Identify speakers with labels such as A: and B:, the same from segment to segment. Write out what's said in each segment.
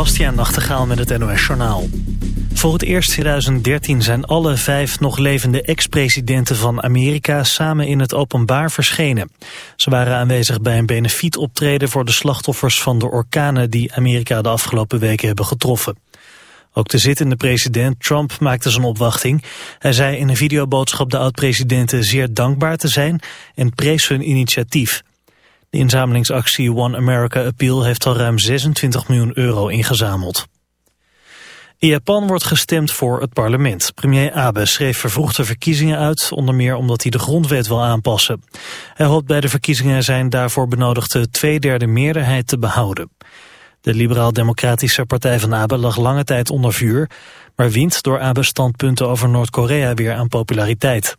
A: Bastiaan Nachtegaal met het NOS Journaal. Voor het eerst in 2013 zijn alle vijf nog levende ex-presidenten van Amerika samen in het openbaar verschenen. Ze waren aanwezig bij een benefietoptreden voor de slachtoffers van de orkanen die Amerika de afgelopen weken hebben getroffen. Ook de zittende president Trump maakte zijn opwachting. Hij zei in een videoboodschap de oud-presidenten zeer dankbaar te zijn en prees hun initiatief. De inzamelingsactie One America Appeal heeft al ruim 26 miljoen euro ingezameld. In Japan wordt gestemd voor het parlement. Premier Abe schreef vervroegde verkiezingen uit, onder meer omdat hij de grondwet wil aanpassen. Hij hoopt bij de verkiezingen zijn daarvoor benodigde tweederde meerderheid te behouden. De liberaal-democratische partij van Abe lag lange tijd onder vuur, maar wint door Abe's standpunten over Noord-Korea weer aan populariteit.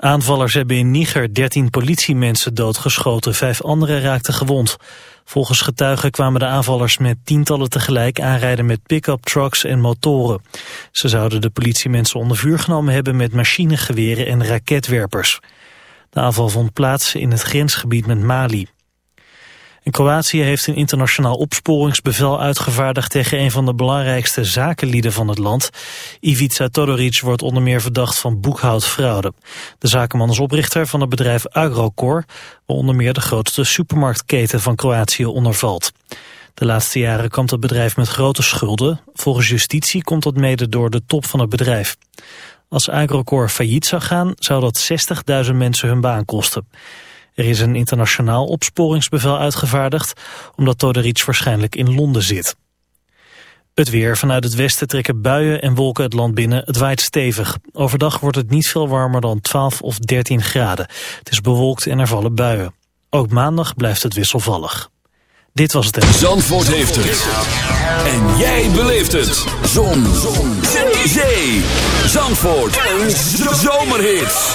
A: Aanvallers hebben in Niger 13 politiemensen doodgeschoten, vijf anderen raakten gewond. Volgens getuigen kwamen de aanvallers met tientallen tegelijk aanrijden met pick-up trucks en motoren. Ze zouden de politiemensen onder vuur genomen hebben met machinegeweren en raketwerpers. De aanval vond plaats in het grensgebied met Mali. En Kroatië heeft een internationaal opsporingsbevel uitgevaardigd tegen een van de belangrijkste zakenlieden van het land. Ivica Todoric wordt onder meer verdacht van boekhoudfraude. De zakenman is oprichter van het bedrijf Agrocor, waar onder meer de grootste supermarktketen van Kroatië onder valt. De laatste jaren komt het bedrijf met grote schulden. Volgens justitie komt dat mede door de top van het bedrijf. Als Agrocor failliet zou gaan, zou dat 60.000 mensen hun baan kosten. Er is een internationaal opsporingsbevel uitgevaardigd, omdat Todoric waarschijnlijk in Londen zit. Het weer. Vanuit het westen trekken buien en wolken het land binnen. Het waait stevig. Overdag wordt het niet veel warmer dan 12 of 13 graden. Het is bewolkt en er vallen buien. Ook maandag blijft het wisselvallig. Dit was het.
B: Zandvoort heeft het. En jij beleeft het. Zon. Zon. Zee. Zandvoort. Een zomerhit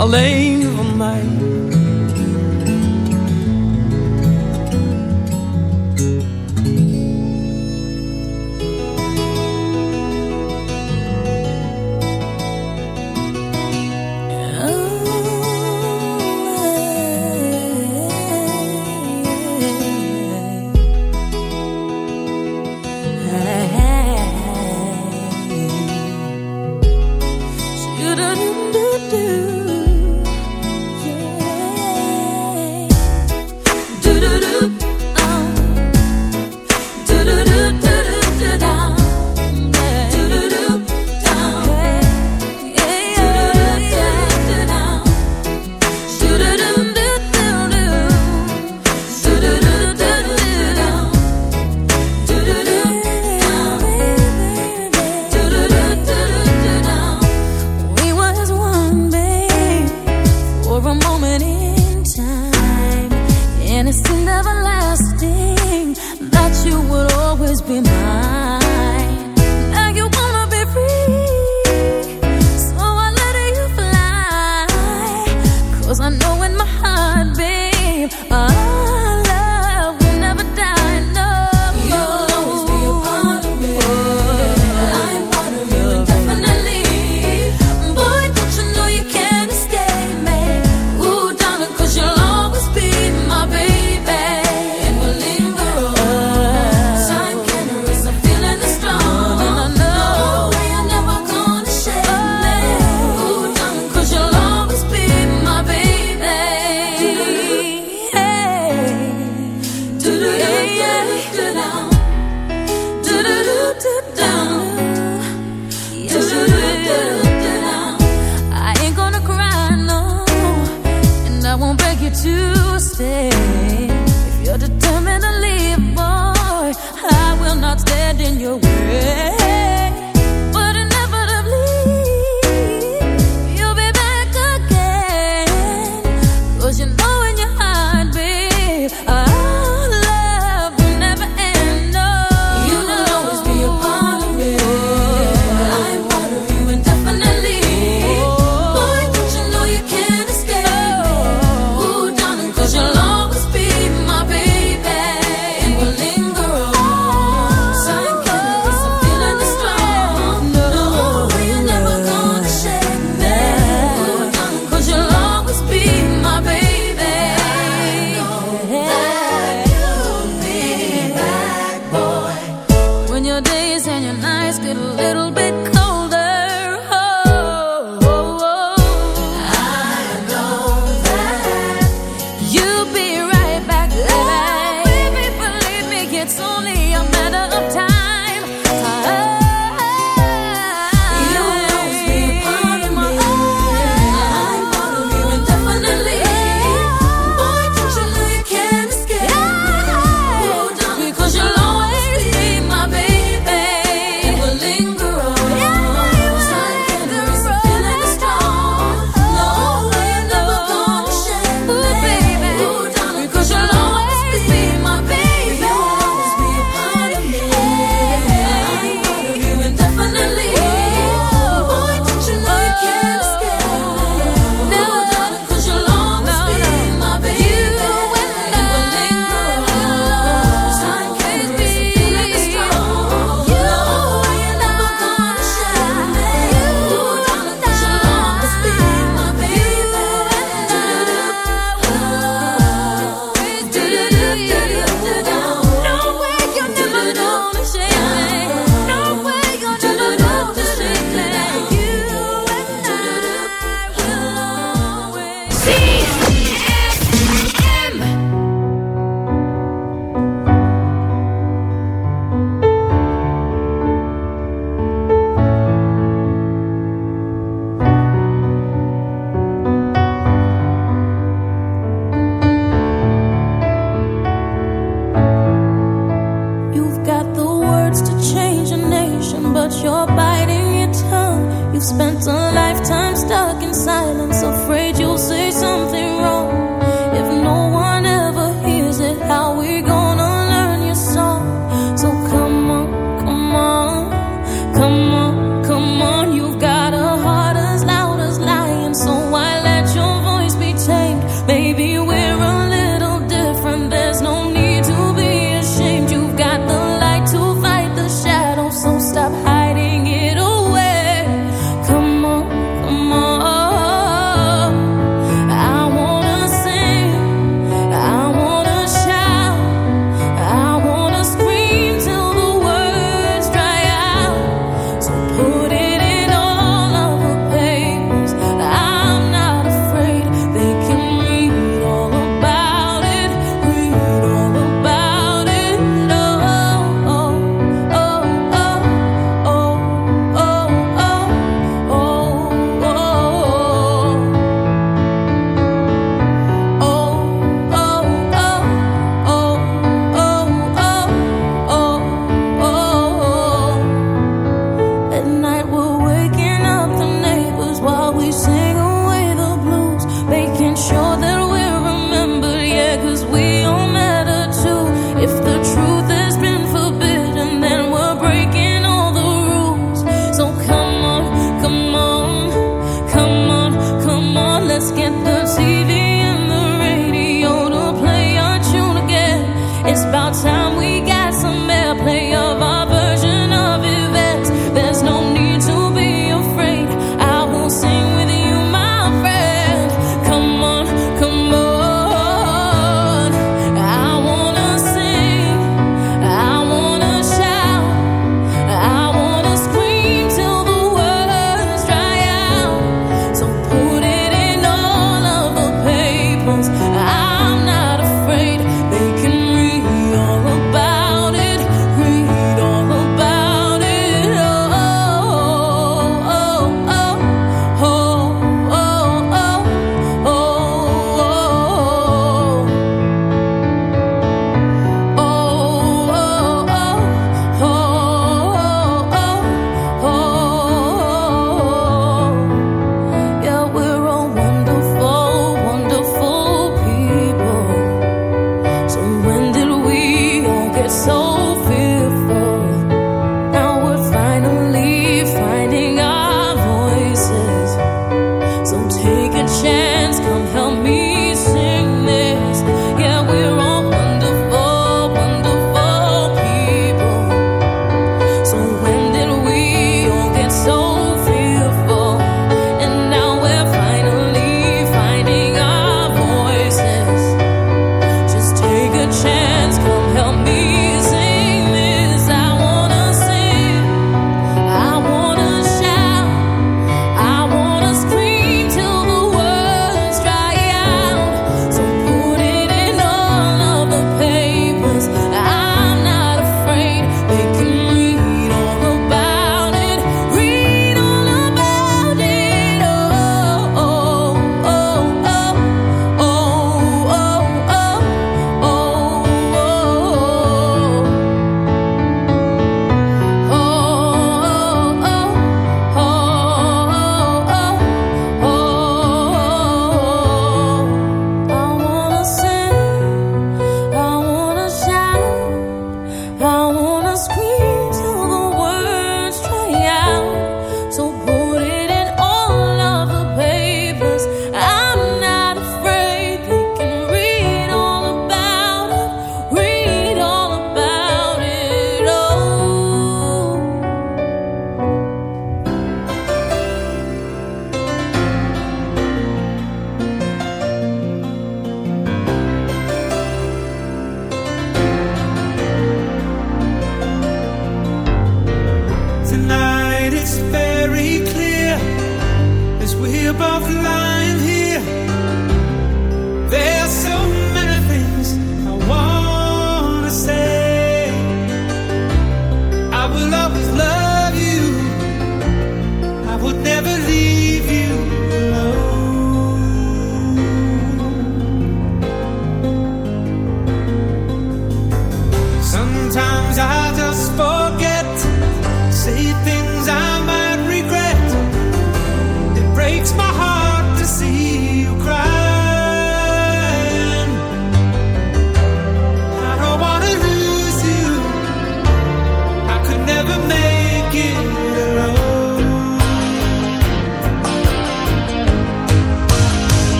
C: Alleen